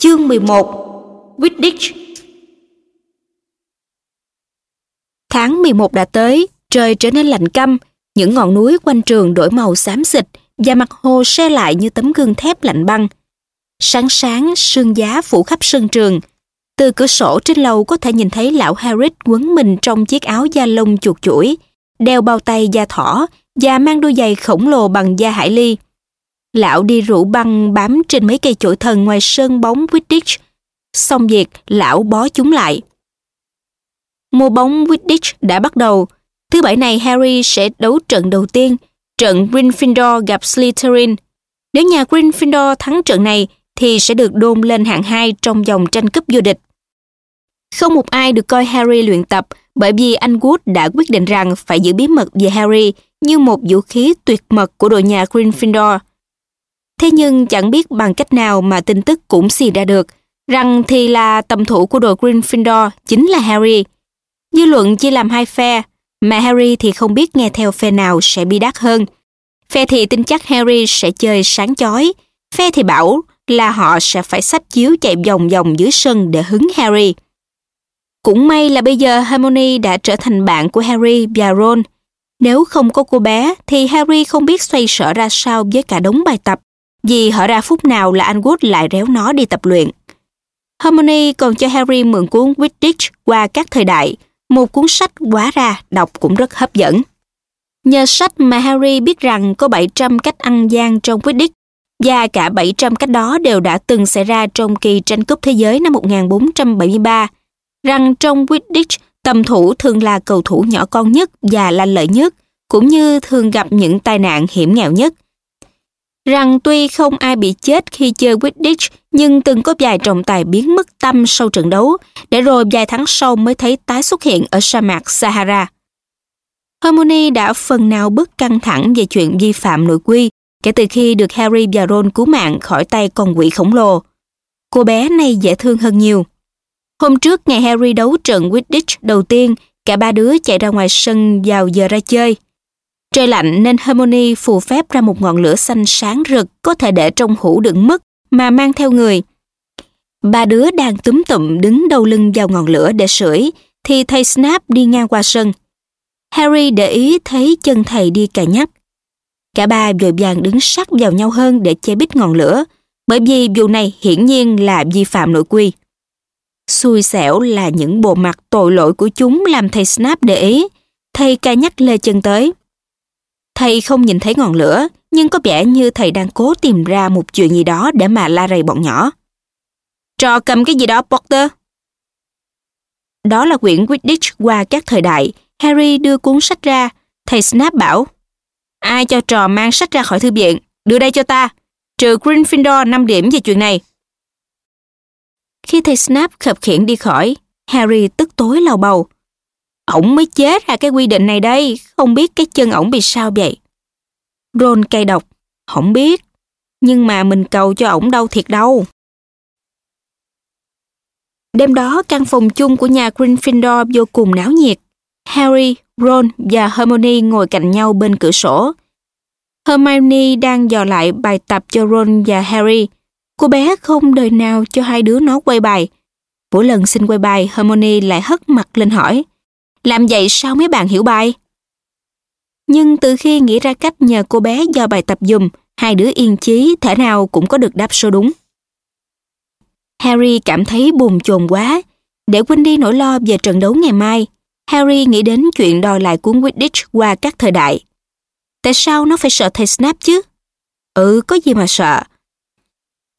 Chương 11 Quidditch Tháng 11 đã tới, trời trở nên lạnh căm, những ngọn núi quanh trường đổi màu xám xịt và mặt hồ se lại như tấm gương thép lạnh băng. Sáng sáng, sương giá phủ khắp sân trường. Từ cửa sổ trên lầu có thể nhìn thấy lão Harris quấn mình trong chiếc áo da lông chuột chuỗi, đeo bao tay da thỏ và mang đôi giày khổng lồ bằng da hải ly. Lão đi rủ băng bám trên mấy cây chổi thần ngoài sân bóng Wittich. Xong việc, lão bó chúng lại. Mùa bóng Wittich đã bắt đầu. Thứ bảy này Harry sẽ đấu trận đầu tiên, trận Gryffindor gặp Slytherin. Nếu nhà Gryffindor thắng trận này thì sẽ được đôn lên hạng 2 trong dòng tranh cúp vô địch. Không một ai được coi Harry luyện tập bởi vì anh Wood đã quyết định rằng phải giữ bí mật về Harry như một vũ khí tuyệt mật của đội nhà Gryffindor. Thế nhưng chẳng biết bằng cách nào mà tin tức cũng xì ra được rằng thì là tầm thủ của đội Gryffindor chính là Harry. Dư luận chia làm hai phe, mà Harry thì không biết nghe theo phe nào sẽ bi đát hơn. Phe thì tin chắc Harry sẽ chơi sáng chói, phe thì bảo là họ sẽ phải sách chiếu chạy vòng vòng dưới sân để hứng Harry. Cũng may là bây giờ Hermione đã trở thành bạn của Harry và Ron. Nếu không có cô bé thì Harry không biết xoay sở ra sao với cả đống bài tập vì hở ra phút nào là anh Wood lại réo nó đi tập luyện. Hermione còn cho Harry mượn cuốn Quidditch qua các thời đại, một cuốn sách quá ra đọc cũng rất hấp dẫn. Nhờ sách mà Harry biết rằng có 700 cách ăn gian trong Quidditch và cả 700 cách đó đều đã từng xảy ra trong kỳ tranh cúp thế giới năm 1473, rằng trong Quidditch tầm thủ thường là cầu thủ nhỏ con nhất và lanh lợi nhất, cũng như thường gặp những tai nạn hiểm nghèo nhất rằng tuy không ai bị chết khi chơi Quidditch nhưng từng có vài trọng tài biến mất tâm sau trận đấu để rồi vài tháng sau mới thấy tái xuất hiện ở sa mạc Sahara. Hermione đã phần nào bớt căng thẳng về chuyện vi phạm nội quy kể từ khi được Harry và Ron cứu mạng khỏi tay con quỷ khổng lồ. Cô bé này dễ thương hơn nhiều. Hôm trước ngày Harry đấu trận Quidditch đầu tiên, cả ba đứa chạy ra ngoài sân vào giờ ra chơi. Trời lạnh nên Harmony phù phép ra một ngọn lửa xanh sáng rực có thể để trong hũ đựng mất mà mang theo người. Ba đứa đang túm tụm đứng đầu lưng vào ngọn lửa để sưởi, thì thầy Snap đi ngang qua sân. Harry để ý thấy chân thầy đi cà nhắc. Cả ba vội vàng đứng sát vào nhau hơn để che bít ngọn lửa, bởi vì vụ này hiển nhiên là vi phạm nội quy. Xui xẻo là những bộ mặt tội lỗi của chúng làm thầy Snap để ý. Thầy ca nhắc lê chân tới. Thầy không nhìn thấy ngọn lửa, nhưng có vẻ như thầy đang cố tìm ra một chuyện gì đó để mà la rầy bọn nhỏ. Trò cầm cái gì đó, Potter? Đó là quyển Quidditch qua các thời đại. Harry đưa cuốn sách ra. Thầy Snap bảo, ai cho trò mang sách ra khỏi thư viện, đưa đây cho ta. Trừ Gryffindor 5 điểm về chuyện này. Khi thầy Snap khập khiển đi khỏi, Harry tức tối lầu bầu. Ổng mới chế ra cái quy định này đây, không biết cái chân ổng bị sao vậy. Ron cay độc, không biết, nhưng mà mình cầu cho ổng đâu thiệt đâu. Đêm đó, căn phòng chung của nhà Gryffindor vô cùng náo nhiệt. Harry, Ron và Hermione ngồi cạnh nhau bên cửa sổ. Hermione đang dò lại bài tập cho Ron và Harry. Cô bé không đời nào cho hai đứa nó quay bài. Mỗi lần xin quay bài, Hermione lại hất mặt lên hỏi. Làm vậy sao mấy bạn hiểu bài? Nhưng từ khi nghĩ ra cách nhờ cô bé do bài tập dùm, hai đứa yên chí thể nào cũng có được đáp số đúng. Harry cảm thấy buồn chồn quá. Để quên đi nỗi lo về trận đấu ngày mai, Harry nghĩ đến chuyện đòi lại cuốn Quidditch qua các thời đại. Tại sao nó phải sợ thầy Snap chứ? Ừ, có gì mà sợ.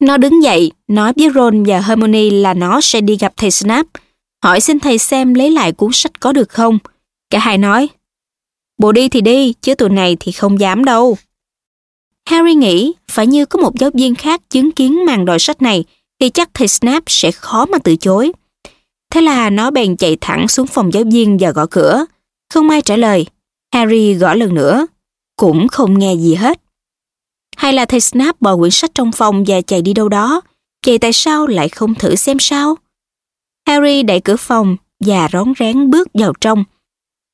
Nó đứng dậy, nói với Ron và Hermione là nó sẽ đi gặp thầy Snap, hỏi xin thầy xem lấy lại cuốn sách có được không. Cả hai nói, bộ đi thì đi, chứ tụi này thì không dám đâu. Harry nghĩ phải như có một giáo viên khác chứng kiến màn đòi sách này thì chắc thầy Snap sẽ khó mà từ chối. Thế là nó bèn chạy thẳng xuống phòng giáo viên và gõ cửa. Không ai trả lời. Harry gõ lần nữa. Cũng không nghe gì hết. Hay là thầy Snap bỏ quyển sách trong phòng và chạy đi đâu đó. Vậy tại sao lại không thử xem sao? Harry đẩy cửa phòng và rón rén bước vào trong.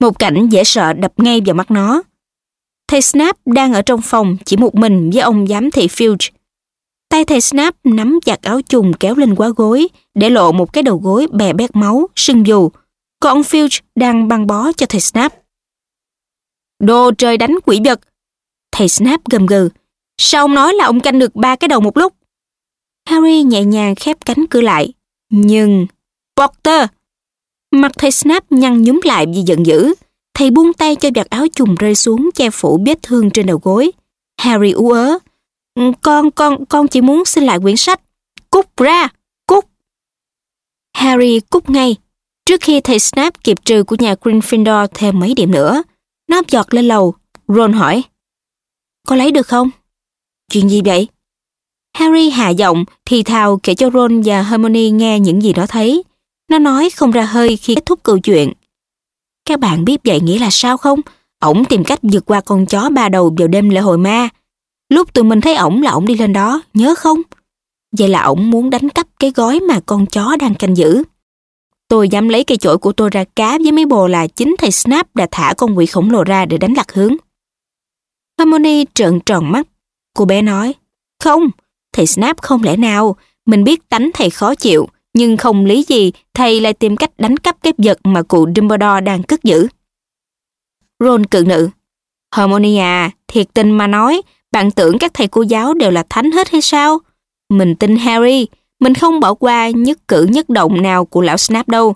Một cảnh dễ sợ đập ngay vào mắt nó. Thầy Snap đang ở trong phòng chỉ một mình với ông giám thị Filch. Tay thầy Snap nắm chặt áo chùng kéo lên quá gối, để lộ một cái đầu gối bè bét máu, sưng dù. Còn ông Filch đang băng bó cho thầy Snap. Đồ trời đánh quỷ vật. Thầy Snap gầm gừ. Sao ông nói là ông canh được ba cái đầu một lúc? Harry nhẹ nhàng khép cánh cửa lại. Nhưng... Potter! Mặt thầy Snap nhăn nhúm lại vì giận dữ. Thầy buông tay cho vạt áo chùm rơi xuống che phủ vết thương trên đầu gối. Harry ú ớ. Ừ, con, con, con chỉ muốn xin lại quyển sách. Cút ra, cút. Harry cút ngay. Trước khi thầy Snap kịp trừ của nhà Gryffindor thêm mấy điểm nữa, nó giọt lên lầu. Ron hỏi. Có lấy được không? Chuyện gì vậy? Harry hạ giọng thì thào kể cho Ron và Hermione nghe những gì nó thấy. Nó nói không ra hơi khi kết thúc câu chuyện. Các bạn biết vậy nghĩa là sao không? Ổng tìm cách vượt qua con chó ba đầu vào đêm lễ hội ma. Lúc tụi mình thấy ổng là ổng đi lên đó, nhớ không? Vậy là ổng muốn đánh cắp cái gói mà con chó đang canh giữ. Tôi dám lấy cây chổi của tôi ra cá với mấy bồ là chính thầy Snap đã thả con quỷ khổng lồ ra để đánh lạc hướng. Harmony trợn tròn mắt. Cô bé nói, không, thầy Snap không lẽ nào, mình biết tánh thầy khó chịu, nhưng không lý gì thầy lại tìm cách đánh cắp cái vật mà cụ Dumbledore đang cất giữ. Ron cự nữ. Hermione à, thiệt tình mà nói, bạn tưởng các thầy cô giáo đều là thánh hết hay sao? Mình tin Harry, mình không bỏ qua nhất cử nhất động nào của lão Snap đâu.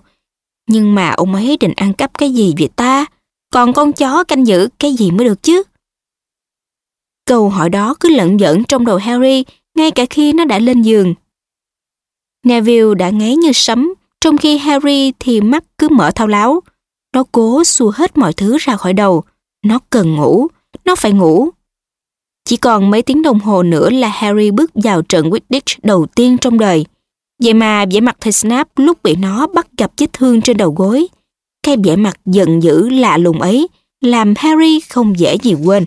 Nhưng mà ông ấy định ăn cắp cái gì vậy ta? Còn con chó canh giữ cái gì mới được chứ? Câu hỏi đó cứ lẫn dẫn trong đầu Harry ngay cả khi nó đã lên giường. Neville đã ngáy như sấm, trong khi Harry thì mắt cứ mở thao láo. Nó cố xua hết mọi thứ ra khỏi đầu. Nó cần ngủ, nó phải ngủ. Chỉ còn mấy tiếng đồng hồ nữa là Harry bước vào trận Quidditch đầu tiên trong đời. Vậy mà vẻ mặt thầy Snap lúc bị nó bắt gặp vết thương trên đầu gối. Cái vẻ mặt giận dữ lạ lùng ấy làm Harry không dễ gì quên.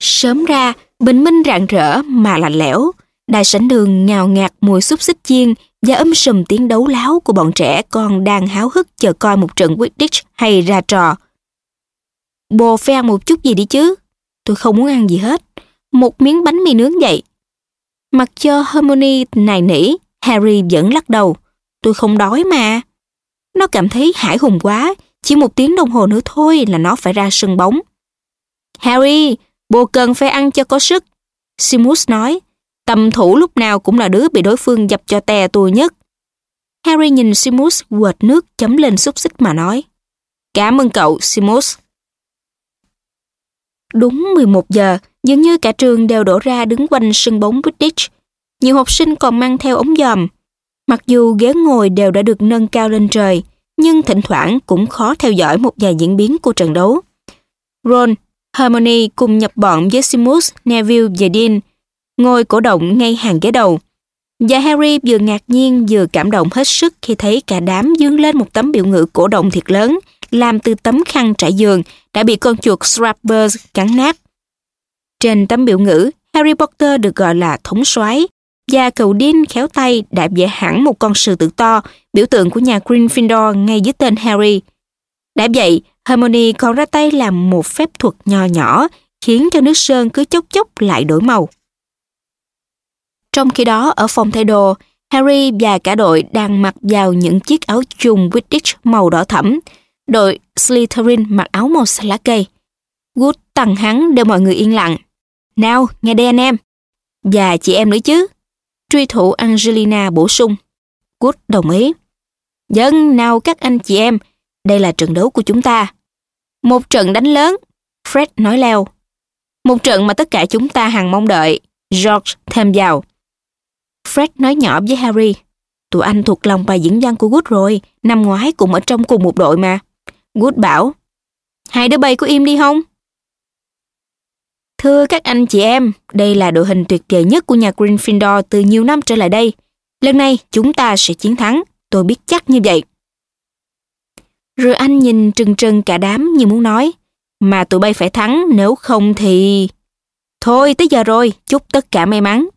Sớm ra, bình minh rạng rỡ mà lạnh lẽo. Đại sảnh đường ngào ngạt mùi xúc xích chiên và âm sùm tiếng đấu láo của bọn trẻ con đang háo hức chờ coi một trận Quidditch hay ra trò. Bồ phê ăn một chút gì đi chứ? Tôi không muốn ăn gì hết. Một miếng bánh mì nướng vậy. Mặc cho Hermione nài nỉ, Harry vẫn lắc đầu. Tôi không đói mà. Nó cảm thấy hải hùng quá, chỉ một tiếng đồng hồ nữa thôi là nó phải ra sân bóng. Harry, bồ cần phải ăn cho có sức. Simus nói, tầm thủ lúc nào cũng là đứa bị đối phương dập cho tè tua nhất. Harry nhìn Simus quệt nước chấm lên xúc xích mà nói. Cảm ơn cậu, Simus. Đúng 11 giờ, dường như cả trường đều đổ ra đứng quanh sân bóng British. Nhiều học sinh còn mang theo ống dòm. Mặc dù ghế ngồi đều đã được nâng cao lên trời, nhưng thỉnh thoảng cũng khó theo dõi một vài diễn biến của trận đấu. Ron, Hermione cùng nhập bọn với Simus, Neville và Dean, ngồi cổ động ngay hàng ghế đầu. Và Harry vừa ngạc nhiên vừa cảm động hết sức khi thấy cả đám dương lên một tấm biểu ngữ cổ động thiệt lớn, làm từ tấm khăn trải giường đã bị con chuột Scrappers cắn nát. Trên tấm biểu ngữ, Harry Potter được gọi là thống soái và cậu Dean khéo tay đã vẽ hẳn một con sư tử to, biểu tượng của nhà Gryffindor ngay dưới tên Harry. Đã vậy, Hermione còn ra tay làm một phép thuật nho nhỏ, khiến cho nước sơn cứ chốc chốc lại đổi màu. Trong khi đó, ở phòng thay đồ, Harry và cả đội đang mặc vào những chiếc áo chùng Wittich màu đỏ thẫm, đội Slytherin mặc áo màu xanh lá cây. Good tặng hắn để mọi người yên lặng. Nào, nghe đây anh em. Và chị em nữa chứ. Truy thủ Angelina bổ sung. Good đồng ý. Dân, nào các anh chị em, đây là trận đấu của chúng ta. Một trận đánh lớn, Fred nói leo. Một trận mà tất cả chúng ta hằng mong đợi, George thêm vào. Fred nói nhỏ với Harry, tụi anh thuộc lòng bài diễn văn của Good rồi, năm ngoái cũng ở trong cùng một đội mà. Good bảo, hai đứa bay có im đi không? Thưa các anh chị em, đây là đội hình tuyệt vời nhất của nhà Gryffindor từ nhiều năm trở lại đây. Lần này chúng ta sẽ chiến thắng, tôi biết chắc như vậy. Rồi anh nhìn trừng trừng cả đám như muốn nói, mà tụi bay phải thắng nếu không thì... Thôi tới giờ rồi, chúc tất cả may mắn.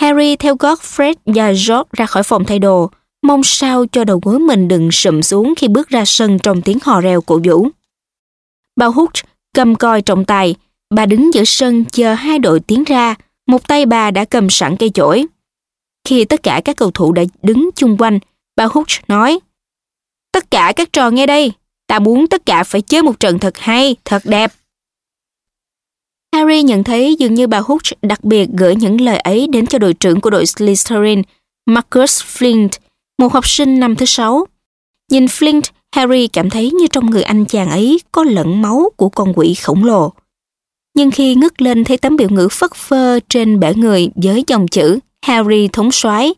Harry theo gót Fred và George ra khỏi phòng thay đồ, mong sao cho đầu gối mình đừng sụm xuống khi bước ra sân trong tiếng hò reo cổ vũ. Bà Hooch cầm coi trọng tài, bà đứng giữa sân chờ hai đội tiến ra, một tay bà đã cầm sẵn cây chổi. Khi tất cả các cầu thủ đã đứng chung quanh, bà Hooch nói Tất cả các trò nghe đây, ta muốn tất cả phải chơi một trận thật hay, thật đẹp. Harry nhận thấy dường như bà Hooch đặc biệt gửi những lời ấy đến cho đội trưởng của đội Slytherin, Marcus Flint, một học sinh năm thứ sáu. Nhìn Flint, Harry cảm thấy như trong người anh chàng ấy có lẫn máu của con quỷ khổng lồ. Nhưng khi ngước lên thấy tấm biểu ngữ phất phơ trên bể người với dòng chữ Harry thống soái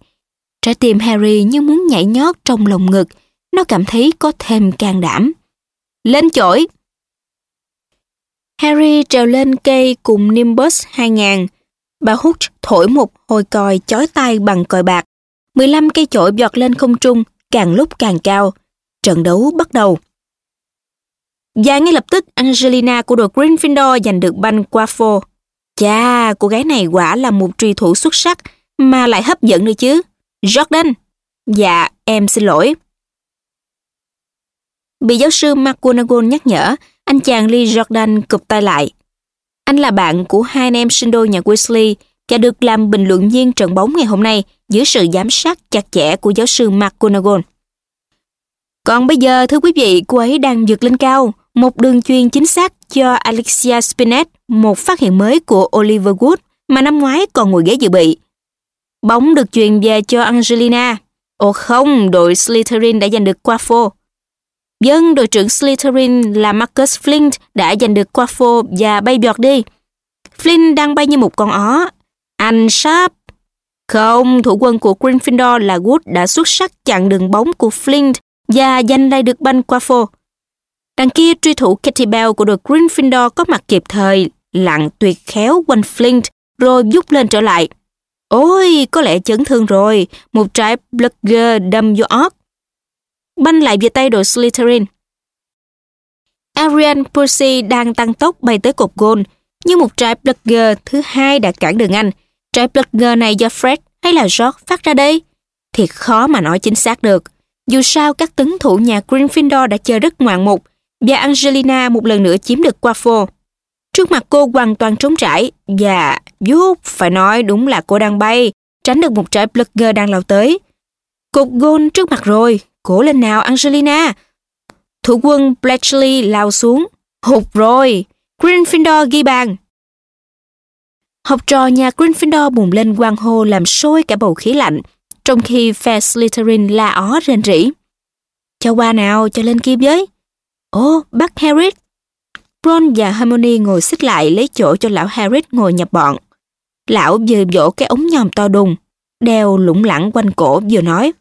trái tim Harry như muốn nhảy nhót trong lồng ngực, nó cảm thấy có thêm can đảm. Lên chổi! Harry trèo lên cây cùng Nimbus 2000. Bà Hooch thổi một hồi còi chói tay bằng còi bạc. 15 cây chổi giọt lên không trung, càng lúc càng cao. Trận đấu bắt đầu. Và ngay lập tức Angelina của đội Gryffindor giành được banh Quaffle. Chà, cô gái này quả là một truy thủ xuất sắc mà lại hấp dẫn nữa chứ. Jordan. Dạ, em xin lỗi. Bị giáo sư McGonagall nhắc nhở, anh chàng Lee Jordan cụp tay lại. Anh là bạn của hai anh em sinh đôi nhà Weasley và được làm bình luận viên trận bóng ngày hôm nay dưới sự giám sát chặt chẽ của giáo sư McGonagall. Còn bây giờ, thưa quý vị, cô ấy đang vượt lên cao, một đường chuyên chính xác cho Alexia Spinett, một phát hiện mới của Oliver Wood mà năm ngoái còn ngồi ghế dự bị. Bóng được truyền về cho Angelina. Ồ không, đội Slytherin đã giành được Quaffle. Dân đội trưởng Slytherin là Marcus Flint đã giành được Quaffle và bay bọt đi. Flint đang bay như một con ó. Anh Sharp. Không, thủ quân của Gryffindor là Wood đã xuất sắc chặn đường bóng của Flint và giành lại được banh Quaffle. Đằng kia truy thủ Katie Bell của đội Gryffindor có mặt kịp thời, lặn tuyệt khéo quanh Flint rồi giúp lên trở lại. Ôi, có lẽ chấn thương rồi, một trái Blugger đâm vô óc. Banh lại về tay đội Slytherin. Arian Percy đang tăng tốc bay tới cột gôn, nhưng một trái Blugger thứ hai đã cản đường anh. Trái Blugger này do Fred hay là George phát ra đây? Thiệt khó mà nói chính xác được. Dù sao các tấn thủ nhà Gryffindor đã chơi rất ngoạn mục và Angelina một lần nữa chiếm được Quaffle. Trước mặt cô hoàn toàn trống trải và giúp phải nói đúng là cô đang bay, tránh được một trái Blugger đang lao tới. Cột gôn trước mặt rồi, cố lên nào Angelina. Thủ quân Bletchley lao xuống, hụt rồi, Gryffindor ghi bàn. Học trò nhà Gryffindor bùng lên quang hô làm sôi cả bầu khí lạnh, trong khi phe Slytherin la ó rên rỉ. Cho qua nào, cho lên kia với. Ồ, bác Harry. Ron và Hermione ngồi xích lại lấy chỗ cho lão Harry ngồi nhập bọn. Lão vừa vỗ cái ống nhòm to đùng, đeo lủng lẳng quanh cổ vừa nói.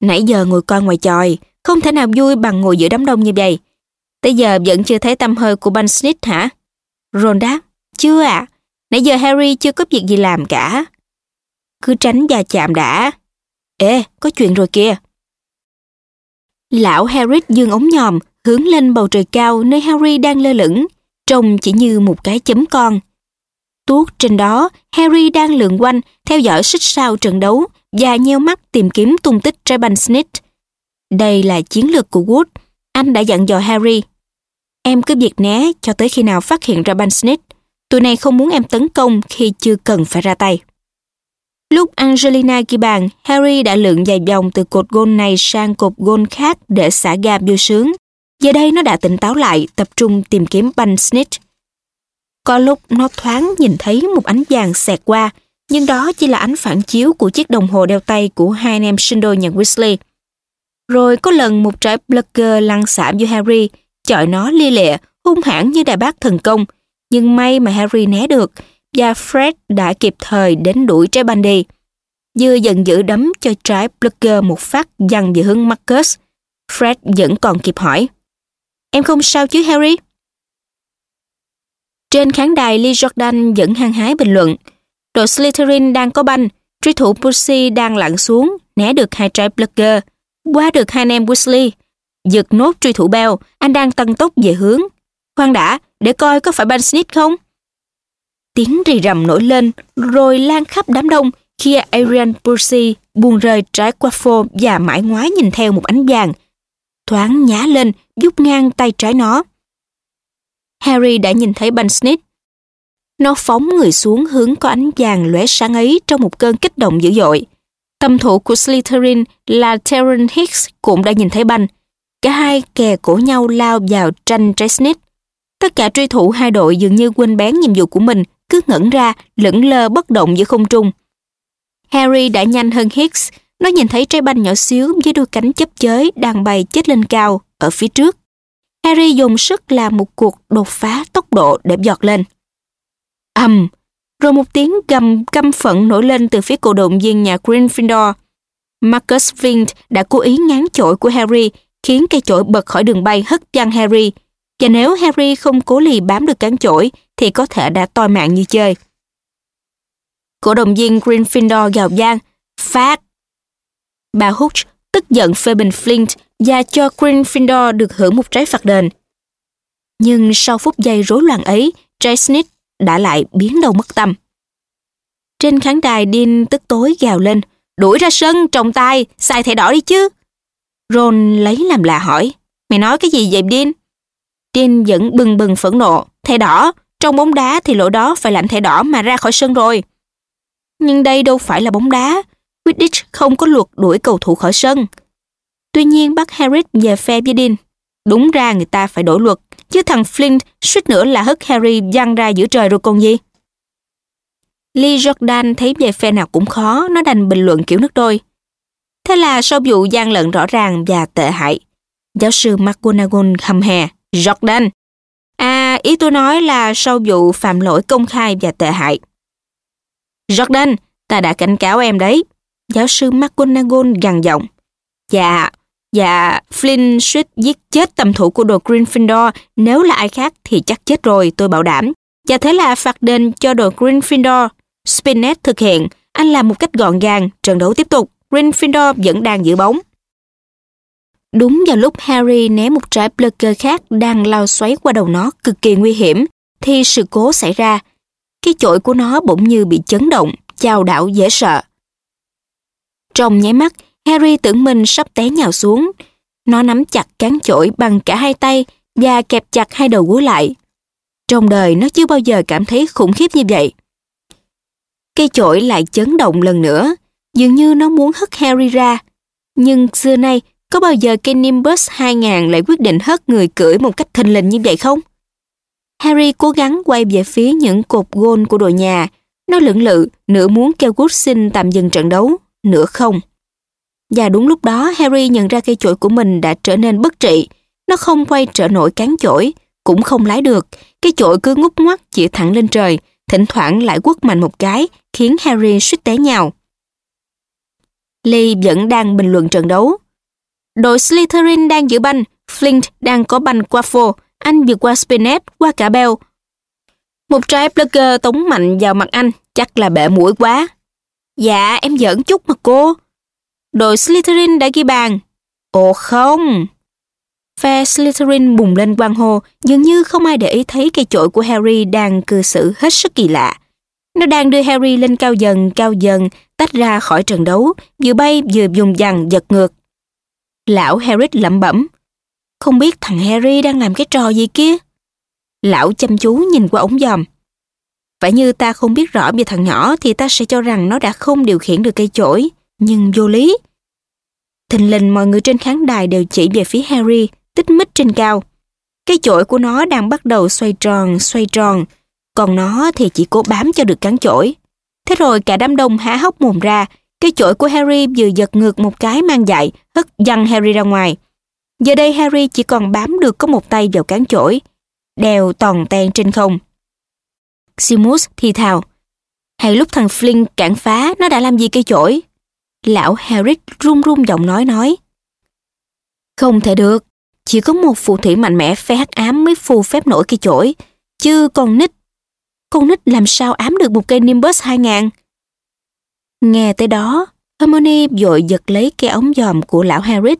Nãy giờ ngồi coi ngoài tròi, không thể nào vui bằng ngồi giữa đám đông như vậy. Tới giờ vẫn chưa thấy tâm hơi của Banh Snitch hả? Ron đáp, chưa ạ. À. Nãy giờ Harry chưa có việc gì làm cả. Cứ tránh và chạm đã. Ê, có chuyện rồi kìa. Lão Harry dương ống nhòm, hướng lên bầu trời cao nơi Harry đang lơ lửng, trông chỉ như một cái chấm con. Tuốt trên đó, Harry đang lượn quanh, theo dõi xích sao trận đấu và nheo mắt tìm kiếm tung tích Treban banh Snitch. Đây là chiến lược của Wood. Anh đã dặn dò Harry. Em cứ việc né cho tới khi nào phát hiện ra banh Snitch. Tụi này không muốn em tấn công khi chưa cần phải ra tay. Lúc Angelina ghi bàn, Harry đã lượn dài vòng từ cột gôn này sang cột gôn khác để xả ga vô sướng. Giờ đây nó đã tỉnh táo lại, tập trung tìm kiếm banh snitch. Có lúc nó thoáng nhìn thấy một ánh vàng xẹt qua, nhưng đó chỉ là ánh phản chiếu của chiếc đồng hồ đeo tay của hai anh em sinh đôi nhà Weasley. Rồi có lần một trái blogger lăn xả vô Harry, chọi nó lia lịa, hung hãn như đại bác thần công. Nhưng may mà Harry né được, và Fred đã kịp thời đến đuổi trái banh đi. vừa giận dữ đấm cho trái blogger một phát dằn về hướng Marcus. Fred vẫn còn kịp hỏi. Em không sao chứ Harry? Trên khán đài Lee Jordan vẫn hăng hái bình luận. Đội Slytherin đang có banh, truy thủ Percy đang lặn xuống, né được hai trái Blugger, qua được hai anh em Weasley. Giật nốt truy thủ Bell, anh đang tăng tốc về hướng. Khoan đã, để coi có phải banh Snitch không? Tiếng rì rầm nổi lên, rồi lan khắp đám đông khi Arian Percy buông rơi trái quaffle và mãi ngoái nhìn theo một ánh vàng. Thoáng nhá lên, giúp ngang tay trái nó. Harry đã nhìn thấy banh Snitch. Nó phóng người xuống hướng có ánh vàng lóe sáng ấy trong một cơn kích động dữ dội. Tâm thủ của Slytherin là Terence Hicks cũng đã nhìn thấy banh. Cả hai kè cổ nhau lao vào tranh Dresnit. Tất cả truy thủ hai đội dường như quên bén nhiệm vụ của mình, cứ ngẩn ra, lững lơ bất động giữa không trung. Harry đã nhanh hơn Hicks, nó nhìn thấy trái banh nhỏ xíu với đôi cánh chấp chới đang bay chết lên cao ở phía trước. Harry dùng sức làm một cuộc đột phá tốc độ để giọt lên ầm, rồi một tiếng gầm căm phẫn nổi lên từ phía cổ động viên nhà Gryffindor. Marcus Flint đã cố ý ngán chổi của Harry, khiến cây chổi bật khỏi đường bay hất văng Harry. Và nếu Harry không cố lì bám được cán chổi, thì có thể đã toi mạng như chơi. Cổ động viên Gryffindor gào gian, phát. Bà Hooch tức giận phê bình Flint và cho Gryffindor được hưởng một trái phạt đền. Nhưng sau phút giây rối loạn ấy, Jace đã lại biến đâu mất tâm. Trên khán đài Dean tức tối gào lên, đuổi ra sân, trọng tay, xài thẻ đỏ đi chứ. Ron lấy làm lạ hỏi, mày nói cái gì vậy Dean? Dean vẫn bừng bừng phẫn nộ, thẻ đỏ, trong bóng đá thì lỗi đó phải làm thẻ đỏ mà ra khỏi sân rồi. Nhưng đây đâu phải là bóng đá, Quidditch không có luật đuổi cầu thủ khỏi sân. Tuy nhiên bác Harris về phe với Dean. Đúng ra người ta phải đổi luật, chứ thằng Flint suýt nữa là hất Harry văng ra giữa trời rồi còn gì. Lee Jordan thấy về phe nào cũng khó, nó đành bình luận kiểu nước đôi. Thế là sau vụ gian lận rõ ràng và tệ hại, giáo sư McGonagall hầm hè, Jordan. À, ý tôi nói là sau vụ phạm lỗi công khai và tệ hại. Jordan, ta đã cảnh cáo em đấy. Giáo sư McGonagall gằn giọng. Dạ, dạ, Flynn suýt giết chết tầm thủ của đồ Gryffindor. Nếu là ai khác thì chắc chết rồi, tôi bảo đảm. Và thế là phạt đền cho đồ Gryffindor. Spinnet thực hiện. Anh làm một cách gọn gàng. Trận đấu tiếp tục. Gryffindor vẫn đang giữ bóng. Đúng vào lúc Harry né một trái blocker khác đang lao xoáy qua đầu nó cực kỳ nguy hiểm, thì sự cố xảy ra. Cái chổi của nó bỗng như bị chấn động, chao đảo dễ sợ. Trong nháy mắt, Harry tưởng mình sắp té nhào xuống. Nó nắm chặt cán chổi bằng cả hai tay và kẹp chặt hai đầu gối lại. Trong đời nó chưa bao giờ cảm thấy khủng khiếp như vậy. Cây chổi lại chấn động lần nữa, dường như nó muốn hất Harry ra. Nhưng xưa nay, có bao giờ cây Nimbus 2000 lại quyết định hất người cưỡi một cách thình lình như vậy không? Harry cố gắng quay về phía những cột gôn của đội nhà. Nó lưỡng lự, nửa muốn kêu Wood xin tạm dừng trận đấu, nửa không. Và đúng lúc đó Harry nhận ra cây chổi của mình đã trở nên bất trị. Nó không quay trở nổi cán chổi, cũng không lái được. Cái chổi cứ ngút ngoắt chỉ thẳng lên trời, thỉnh thoảng lại quất mạnh một cái, khiến Harry suýt té nhào. Lee vẫn đang bình luận trận đấu. Đội Slytherin đang giữ banh, Flint đang có banh qua phô, anh vượt qua Spinnet, qua cả Bell. Một trái Plugger tống mạnh vào mặt anh, chắc là bể mũi quá. Dạ, em giỡn chút mà cô. Đội Slytherin đã ghi bàn. Ồ không! Phe Slytherin bùng lên quang hô, dường như không ai để ý thấy cây chổi của Harry đang cư xử hết sức kỳ lạ. Nó đang đưa Harry lên cao dần, cao dần, tách ra khỏi trận đấu, vừa bay vừa dùng dằn giật ngược. Lão Harry lẩm bẩm. Không biết thằng Harry đang làm cái trò gì kia? Lão chăm chú nhìn qua ống dòm. Phải như ta không biết rõ về thằng nhỏ thì ta sẽ cho rằng nó đã không điều khiển được cây chổi, nhưng vô lý. Thình lình mọi người trên khán đài đều chỉ về phía Harry, tích mít trên cao. Cái chổi của nó đang bắt đầu xoay tròn, xoay tròn, còn nó thì chỉ cố bám cho được cán chổi. Thế rồi cả đám đông há hốc mồm ra, cái chổi của Harry vừa giật ngược một cái mang dại, hất văng Harry ra ngoài. Giờ đây Harry chỉ còn bám được có một tay vào cán chổi, đèo toàn ten trên không. Simus thì thào, hay lúc thằng Flynn cản phá nó đã làm gì cây chổi? Lão Harry run run giọng nói nói. Không thể được, chỉ có một phù thủy mạnh mẽ phe hắc ám mới phù phép nổi cây chổi, chứ con nít. Con nít làm sao ám được một cây Nimbus 2000? Nghe tới đó, Hermione vội giật lấy cây ống dòm của lão Harry,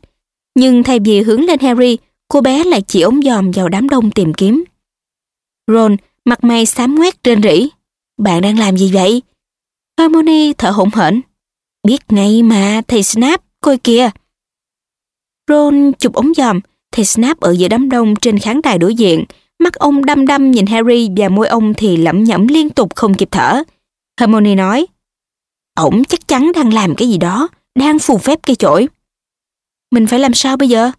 nhưng thay vì hướng lên Harry, cô bé lại chỉ ống dòm vào đám đông tìm kiếm. Ron, mặt mày xám ngoét trên rỉ. Bạn đang làm gì vậy? Hermione thở hổn hển. Biết ngay mà, thầy Snap, coi kìa. Ron chụp ống dòm, thầy Snap ở giữa đám đông trên khán đài đối diện, Mắt ông đăm đăm nhìn Harry và môi ông thì lẩm nhẩm liên tục không kịp thở. Hermione nói, ổng chắc chắn đang làm cái gì đó, đang phù phép cây chổi. Mình phải làm sao bây giờ?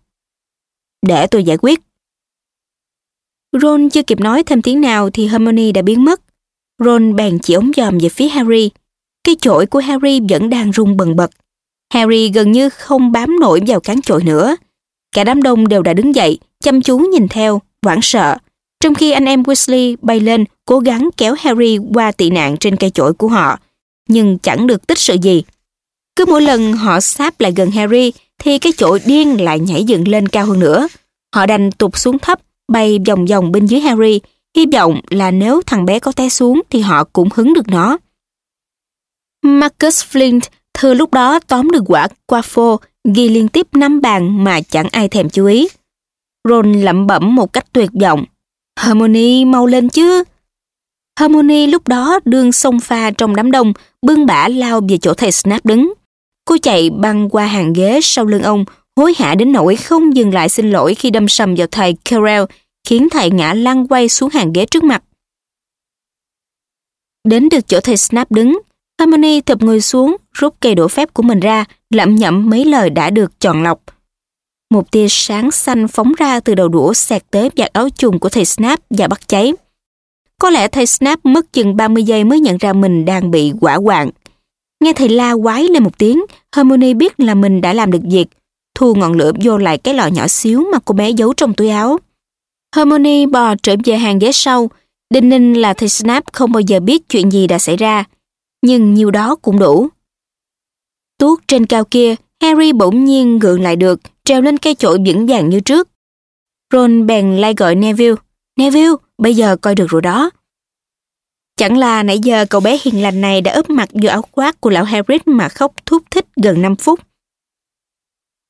Để tôi giải quyết. Ron chưa kịp nói thêm tiếng nào thì Hermione đã biến mất. Ron bèn chỉ ống dòm về phía Harry. Cây chổi của Harry vẫn đang rung bần bật. Harry gần như không bám nổi vào cán chổi nữa. Cả đám đông đều đã đứng dậy, chăm chú nhìn theo, hoảng sợ. Trong khi anh em Weasley bay lên, cố gắng kéo Harry qua tị nạn trên cây chổi của họ, nhưng chẳng được tích sự gì. Cứ mỗi lần họ sáp lại gần Harry, thì cái chổi điên lại nhảy dựng lên cao hơn nữa. Họ đành tụt xuống thấp, bay vòng vòng bên dưới Harry, hy vọng là nếu thằng bé có té xuống thì họ cũng hứng được nó. Marcus Flint thừa lúc đó tóm được quả Quaffle ghi liên tiếp 5 bàn mà chẳng ai thèm chú ý. Ron lẩm bẩm một cách tuyệt vọng. Harmony mau lên chứ. Harmony lúc đó đương sông pha trong đám đông, bưng bả lao về chỗ thầy Snap đứng. Cô chạy băng qua hàng ghế sau lưng ông, hối hả đến nỗi không dừng lại xin lỗi khi đâm sầm vào thầy Carell, khiến thầy ngã lăn quay xuống hàng ghế trước mặt. Đến được chỗ thầy Snap đứng, Harmony thụp người xuống, rút cây đũa phép của mình ra, lẩm nhẩm mấy lời đã được chọn lọc. Một tia sáng xanh phóng ra từ đầu đũa xẹt tới vạt áo chùng của thầy Snap và bắt cháy. Có lẽ thầy Snap mất chừng 30 giây mới nhận ra mình đang bị quả quạng. Nghe thầy la quái lên một tiếng, Harmony biết là mình đã làm được việc, thu ngọn lửa vô lại cái lọ nhỏ xíu mà cô bé giấu trong túi áo. Harmony bò trở về hàng ghế sau, đinh ninh là thầy Snap không bao giờ biết chuyện gì đã xảy ra, nhưng nhiều đó cũng đủ. Tuốt trên cao kia, Harry bỗng nhiên gượng lại được, treo lên cây chổi vững vàng như trước. Ron bèn lai gọi Neville. Neville, bây giờ coi được rồi đó. Chẳng là nãy giờ cậu bé hiền lành này đã ướp mặt vô áo khoác của lão Harry mà khóc thúc thích gần 5 phút.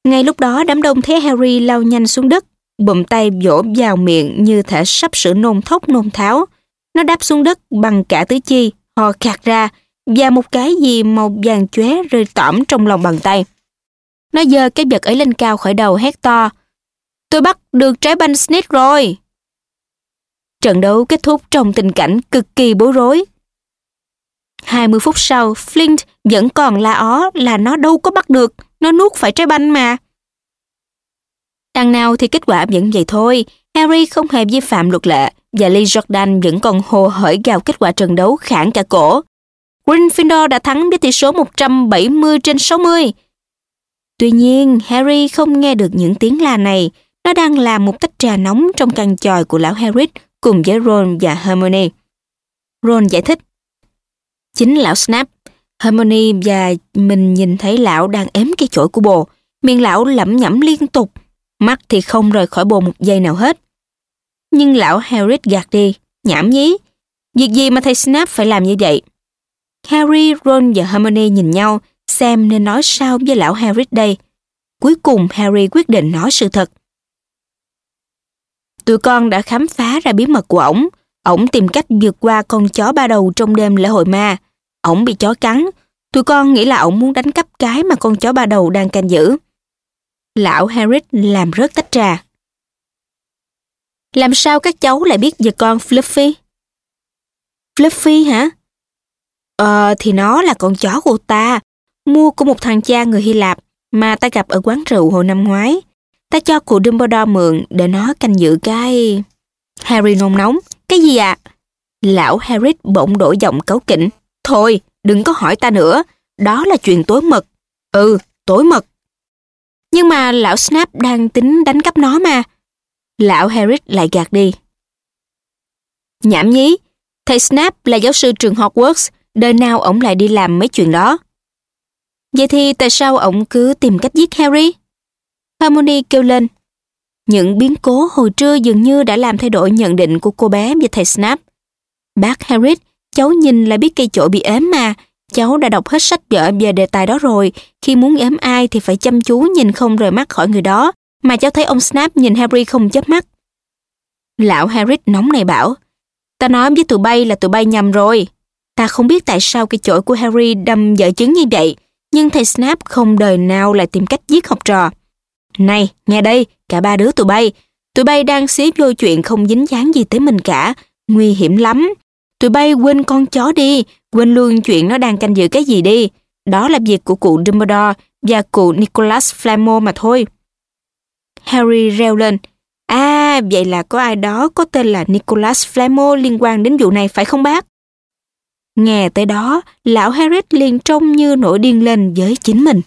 Ngay lúc đó đám đông thấy Harry lao nhanh xuống đất, bụm tay vỗ vào miệng như thể sắp sửa nôn thốc nôn tháo. Nó đáp xuống đất bằng cả tứ chi, ho khạc ra, và một cái gì màu vàng chóe rơi tỏm trong lòng bàn tay. Nó giơ cái vật ấy lên cao khỏi đầu hét to. Tôi bắt được trái banh snitch rồi. Trận đấu kết thúc trong tình cảnh cực kỳ bối rối. 20 phút sau, Flint vẫn còn la ó là nó đâu có bắt được, nó nuốt phải trái banh mà. Đằng nào thì kết quả vẫn vậy thôi, Harry không hề vi phạm luật lệ và Lee Jordan vẫn còn hồ hởi gào kết quả trận đấu khản cả cổ. Gryffindor đã thắng với tỷ số 170 trên 60. Tuy nhiên, Harry không nghe được những tiếng la này. Nó đang làm một tách trà nóng trong căn tròi của lão Harry cùng với Ron và Hermione. Ron giải thích. Chính lão Snap, Hermione và mình nhìn thấy lão đang ếm cái chổi của bồ. Miệng lão lẩm nhẩm liên tục, mắt thì không rời khỏi bồ một giây nào hết. Nhưng lão Harry gạt đi, nhảm nhí. Việc gì mà thầy Snap phải làm như vậy? Harry, Ron và Hermione nhìn nhau xem nên nói sao với lão Harry đây. Cuối cùng Harry quyết định nói sự thật. Tụi con đã khám phá ra bí mật của ổng. Ổng tìm cách vượt qua con chó ba đầu trong đêm lễ hội ma. Ổng bị chó cắn. Tụi con nghĩ là ổng muốn đánh cắp cái mà con chó ba đầu đang canh giữ. Lão Harry làm rớt tách trà. Làm sao các cháu lại biết về con Fluffy? Fluffy hả? Ờ thì nó là con chó của ta, mua của một thằng cha người Hy Lạp mà ta gặp ở quán rượu hồi năm ngoái. Ta cho cụ Dumbledore mượn để nó canh giữ cái... Harry nôn nóng. Cái gì ạ? À? Lão Harry bỗng đổi giọng cấu kỉnh. Thôi, đừng có hỏi ta nữa. Đó là chuyện tối mật. Ừ, tối mật. Nhưng mà lão Snap đang tính đánh cắp nó mà. Lão Harry lại gạt đi. Nhảm nhí, thầy Snap là giáo sư trường Hogwarts, đời nào ổng lại đi làm mấy chuyện đó. Vậy thì tại sao ổng cứ tìm cách giết Harry? Harmony kêu lên. Những biến cố hồi trưa dường như đã làm thay đổi nhận định của cô bé về thầy Snap. Bác Harry, cháu nhìn là biết cây chổi bị ếm mà. Cháu đã đọc hết sách vở về đề tài đó rồi. Khi muốn ếm ai thì phải chăm chú nhìn không rời mắt khỏi người đó. Mà cháu thấy ông Snap nhìn Harry không chớp mắt. Lão Harry nóng này bảo. Ta nói với tụi bay là tụi bay nhầm rồi. Ta không biết tại sao cái chổi của Harry đâm vợ chứng như vậy, nhưng thầy Snap không đời nào lại tìm cách giết học trò. Này, nghe đây, cả ba đứa tụi bay, Tụi bay đang xí vô chuyện không dính dáng gì tới mình cả. Nguy hiểm lắm. Tụi bay quên con chó đi, quên luôn chuyện nó đang canh giữ cái gì đi. Đó là việc của cụ Dumbledore và cụ Nicholas Flamel mà thôi. Harry reo lên. À, vậy là có ai đó có tên là Nicholas Flamel liên quan đến vụ này phải không bác? Nghe tới đó, lão Harris liền trông như nổi điên lên với chính mình.